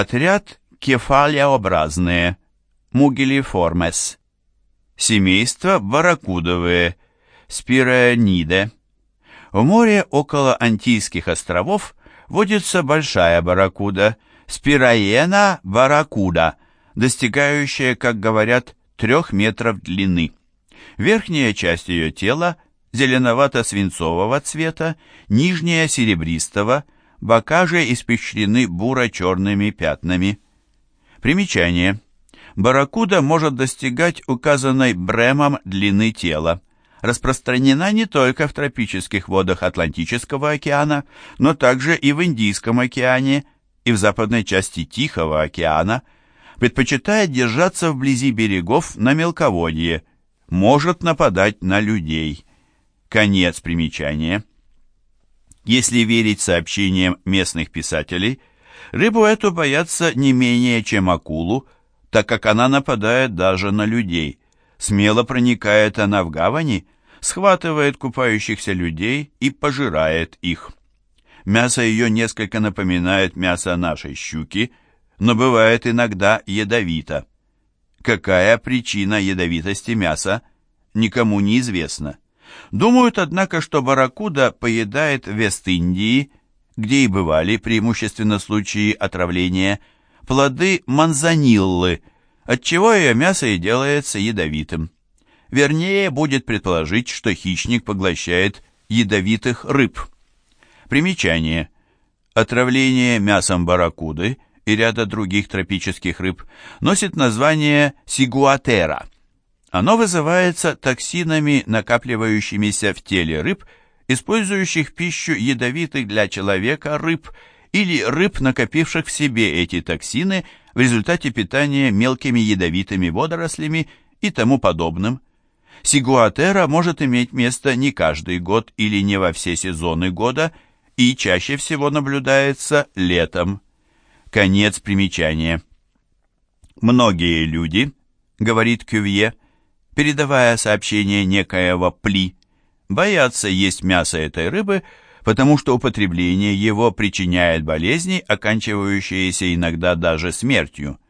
Отряд кефалиообразные, мугелиформес. Семейство барракудовые, спирониде. В море около Антийских островов водится большая барракуда, спироена барракуда, достигающая, как говорят, трех метров длины. Верхняя часть ее тела зеленовато-свинцового цвета, нижняя серебристого, бока же испещрены буро-черными пятнами. Примечание. Барракуда может достигать указанной Бремом длины тела. Распространена не только в тропических водах Атлантического океана, но также и в Индийском океане и в западной части Тихого океана. Предпочитает держаться вблизи берегов на мелководье. Может нападать на людей. Конец примечания. Если верить сообщениям местных писателей, рыбу эту боятся не менее, чем акулу, так как она нападает даже на людей. Смело проникает она в гавани, схватывает купающихся людей и пожирает их. Мясо ее несколько напоминает мясо нашей щуки, но бывает иногда ядовито. Какая причина ядовитости мяса, никому не известна. Думают, однако, что барракуда поедает Вест-Индии, где и бывали преимущественно случаи отравления, плоды манзаниллы, отчего ее мясо и делается ядовитым. Вернее, будет предположить, что хищник поглощает ядовитых рыб. Примечание. Отравление мясом барракуды и ряда других тропических рыб носит название сигуатера – оно вызывается токсинами, накапливающимися в теле рыб, использующих пищу ядовитых для человека рыб или рыб, накопивших в себе эти токсины в результате питания мелкими ядовитыми водорослями и тому подобным. Сигуатера может иметь место не каждый год или не во все сезоны года и чаще всего наблюдается летом. Конец примечания. Многие люди, говорит Кювье, передавая сообщение некоего пли, боятся есть мясо этой рыбы, потому что употребление его причиняет болезни, оканчивающиеся иногда даже смертью.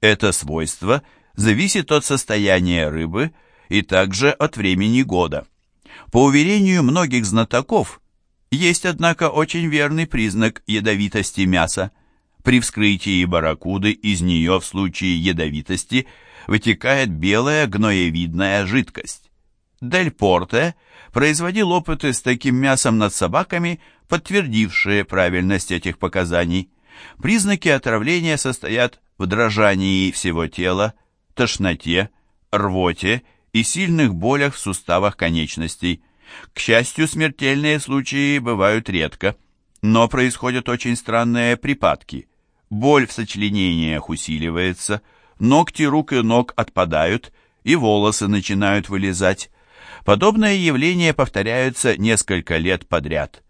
Это свойство зависит от состояния рыбы и также от времени года. По уверению многих знатоков, есть, однако, очень верный признак ядовитости мяса. При вскрытии барракуды из нее в случае ядовитости – вытекает белая гноевидная жидкость. Дель Порте производил опыты с таким мясом над собаками, подтвердившие правильность этих показаний. Признаки отравления состоят в дрожании всего тела, тошноте, рвоте и сильных болях в суставах конечностей. К счастью, смертельные случаи бывают редко, но происходят очень странные припадки. Боль в сочленениях усиливается, ногти рук и ног отпадают, и волосы начинают вылезать. Подобное явление повторяются несколько лет подряд.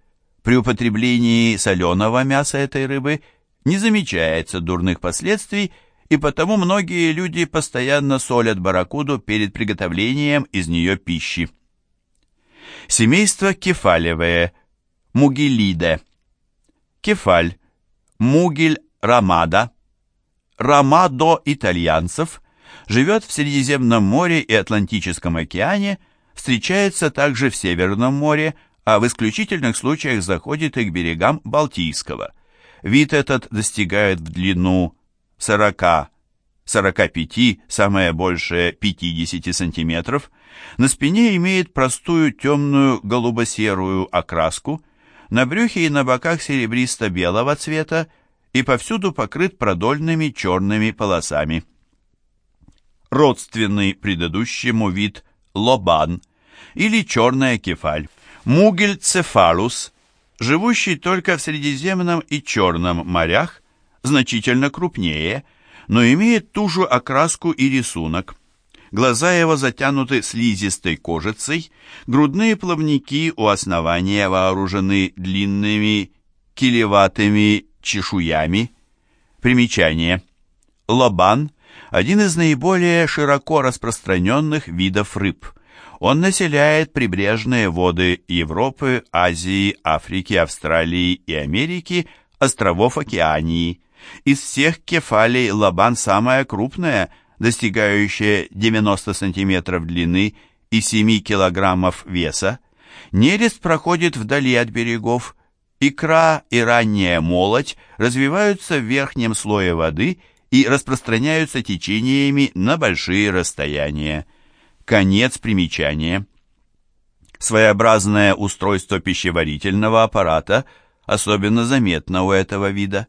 При употреблении соленого мяса этой рыбы не замечается дурных последствий, и потому многие люди постоянно солят барракуду перед приготовлением из нее пищи. Семейство кефалевое, мугелиде. Кефаль, мугель рамада – Ромадо итальянцев живет в Средиземном море и Атлантическом океане, встречается также в Северном море, а в исключительных случаях заходит и к берегам Балтийского. Вид этот достигает в длину 40 45, самое большее 50 сантиметров. На спине имеет простую темную голубо-серую окраску, на брюхе и на боках серебристо-белого цвета, и повсюду покрыт продольными черными полосами. Родственный предыдущему вид лобан или черная кефаль, мугель цефалус, живущий только в Средиземном и Черном морях, значительно крупнее, но имеет ту же окраску и рисунок. Глаза его затянуты слизистой кожицей, грудные плавники у основания вооружены длинными килеватыми чешуями. Примечание. Лобан – один из наиболее широко распространенных видов рыб. Он населяет прибрежные воды Европы, Азии, Африки, Австралии и Америки, островов Океании. Из всех кефалей лабан самая крупная, достигающая 90 см длины и 7 кг веса. Нерест проходит вдали от берегов. Икра и ранняя молоть развиваются в верхнем слое воды и распространяются течениями на большие расстояния. Конец примечания. Своеобразное устройство пищеварительного аппарата особенно заметно у этого вида.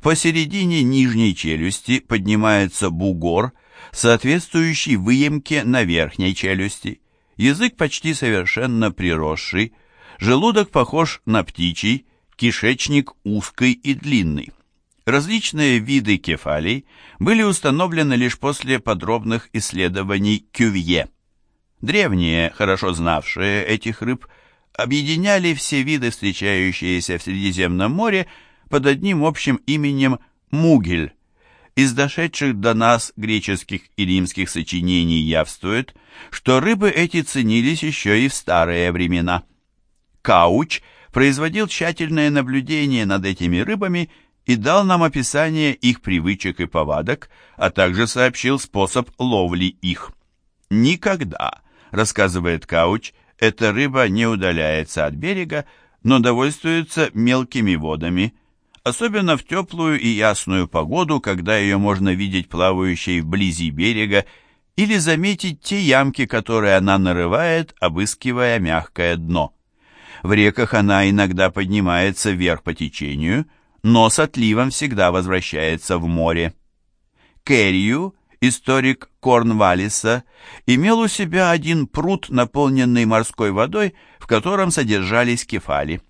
Посередине нижней челюсти поднимается бугор, соответствующий выемке на верхней челюсти. Язык почти совершенно приросший, желудок похож на птичий, кишечник узкий и длинный. Различные виды кефалий были установлены лишь после подробных исследований Кювье. Древние, хорошо знавшие этих рыб, объединяли все виды, встречающиеся в Средиземном море, под одним общим именем Мугель. Из дошедших до нас греческих и римских сочинений явствует, что рыбы эти ценились еще и в старые времена. Кауч производил тщательное наблюдение над этими рыбами и дал нам описание их привычек и повадок, а также сообщил способ ловли их. Никогда, рассказывает Кауч, эта рыба не удаляется от берега, но довольствуется мелкими водами – особенно в теплую и ясную погоду, когда ее можно видеть плавающей вблизи берега, или заметить те ямки, которые она нарывает, обыскивая мягкое дно. В реках она иногда поднимается вверх по течению, но с отливом всегда возвращается в море. Керрию, историк Корнвалиса, имел у себя один пруд, наполненный морской водой, в котором содержались кефали.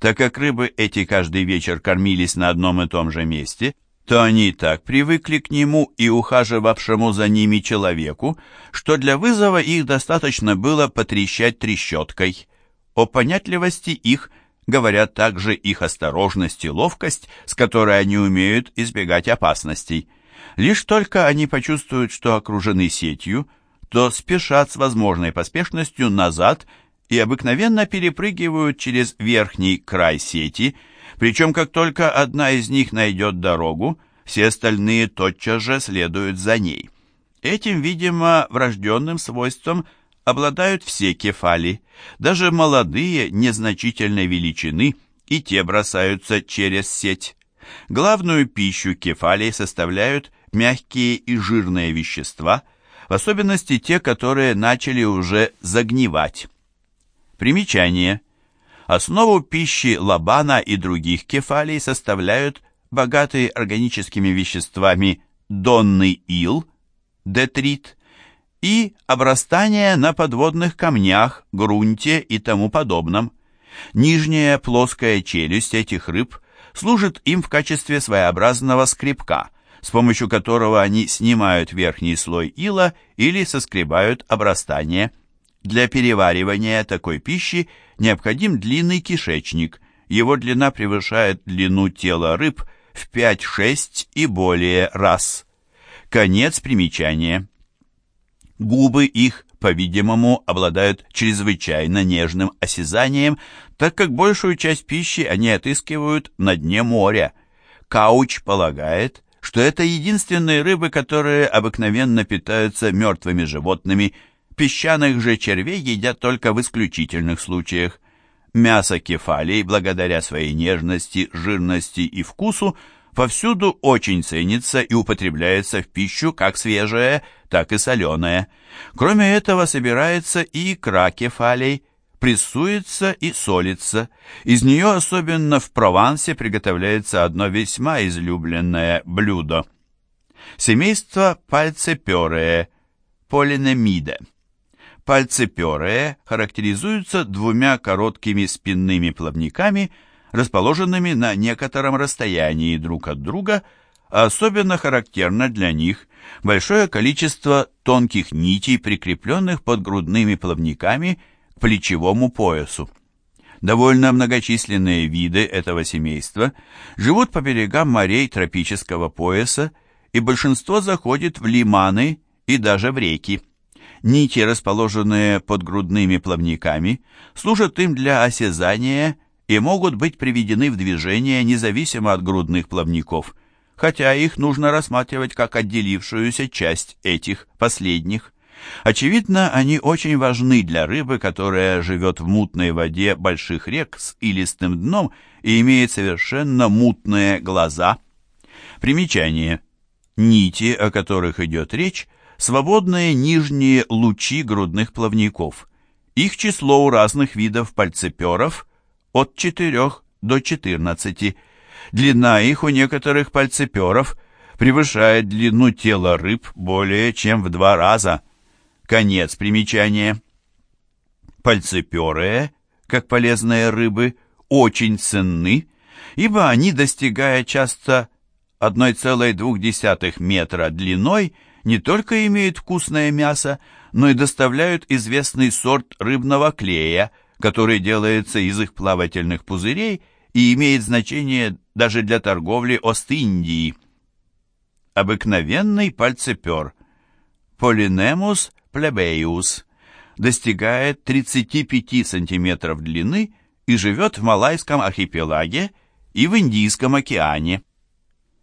Так как рыбы эти каждый вечер кормились на одном и том же месте, то они так привыкли к нему и ухаживавшему за ними человеку, что для вызова их достаточно было потрещать трещоткой. О понятливости их говорят также их осторожность и ловкость, с которой они умеют избегать опасностей. Лишь только они почувствуют, что окружены сетью, то спешат с возможной поспешностью назад и обыкновенно перепрыгивают через верхний край сети, причем как только одна из них найдет дорогу, все остальные тотчас же следуют за ней. Этим, видимо, врожденным свойством обладают все кефали, даже молодые незначительной величины, и те бросаются через сеть. Главную пищу кефалей составляют мягкие и жирные вещества, в особенности те, которые начали уже загнивать. Примечание. Основу пищи лабана и других кефалий составляют богатые органическими веществами донный ил, детрит, и обрастание на подводных камнях, грунте и тому подобном. Нижняя плоская челюсть этих рыб служит им в качестве своеобразного скребка, с помощью которого они снимают верхний слой ила или соскребают обрастание. Для переваривания такой пищи необходим длинный кишечник. Его длина превышает длину тела рыб в 5-6 и более раз. Конец примечания. Губы их, по-видимому, обладают чрезвычайно нежным осязанием, так как большую часть пищи они отыскивают на дне моря. Кауч полагает, что это единственные рыбы, которые обыкновенно питаются мертвыми животными – Песчаных же червей едят только в исключительных случаях. Мясо кефалей, благодаря своей нежности, жирности и вкусу, повсюду очень ценится и употребляется в пищу как свежее, так и соленое. Кроме этого собирается и икра кефалей, прессуется и солится. Из нее особенно в Провансе приготовляется одно весьма излюбленное блюдо. Семейство пальцеперые, полинемиде. Пальцеперые характеризуются двумя короткими спинными плавниками, расположенными на некотором расстоянии друг от друга, а особенно характерно для них большое количество тонких нитей, прикрепленных под грудными плавниками к плечевому поясу. Довольно многочисленные виды этого семейства живут по берегам морей тропического пояса, и большинство заходит в лиманы и даже в реки. Нити, расположенные под грудными плавниками, служат им для осязания и могут быть приведены в движение независимо от грудных плавников. хотя их нужно рассматривать как отделившуюся часть этих последних. Очевидно, они очень важны для рыбы, которая живет в мутной воде больших рек с илистым дном и имеет совершенно мутные глаза. Примечание. Нити, о которых идет речь, свободные нижние лучи грудных плавников. Их число у разных видов пальцеперов от 4 до 14. Длина их у некоторых пальцеперов превышает длину тела рыб более чем в два раза – Конец примечания. Пальцеперые, как полезные рыбы, очень ценны, ибо они, достигая часто 1,2 метра длиной, не только имеют вкусное мясо, но и доставляют известный сорт рыбного клея, который делается из их плавательных пузырей и имеет значение даже для торговли Ост-Индии. Обыкновенный пальцепер. Полинемус плебеиус, достигает 35 см длины и живет в Малайском архипелаге и в Индийском океане.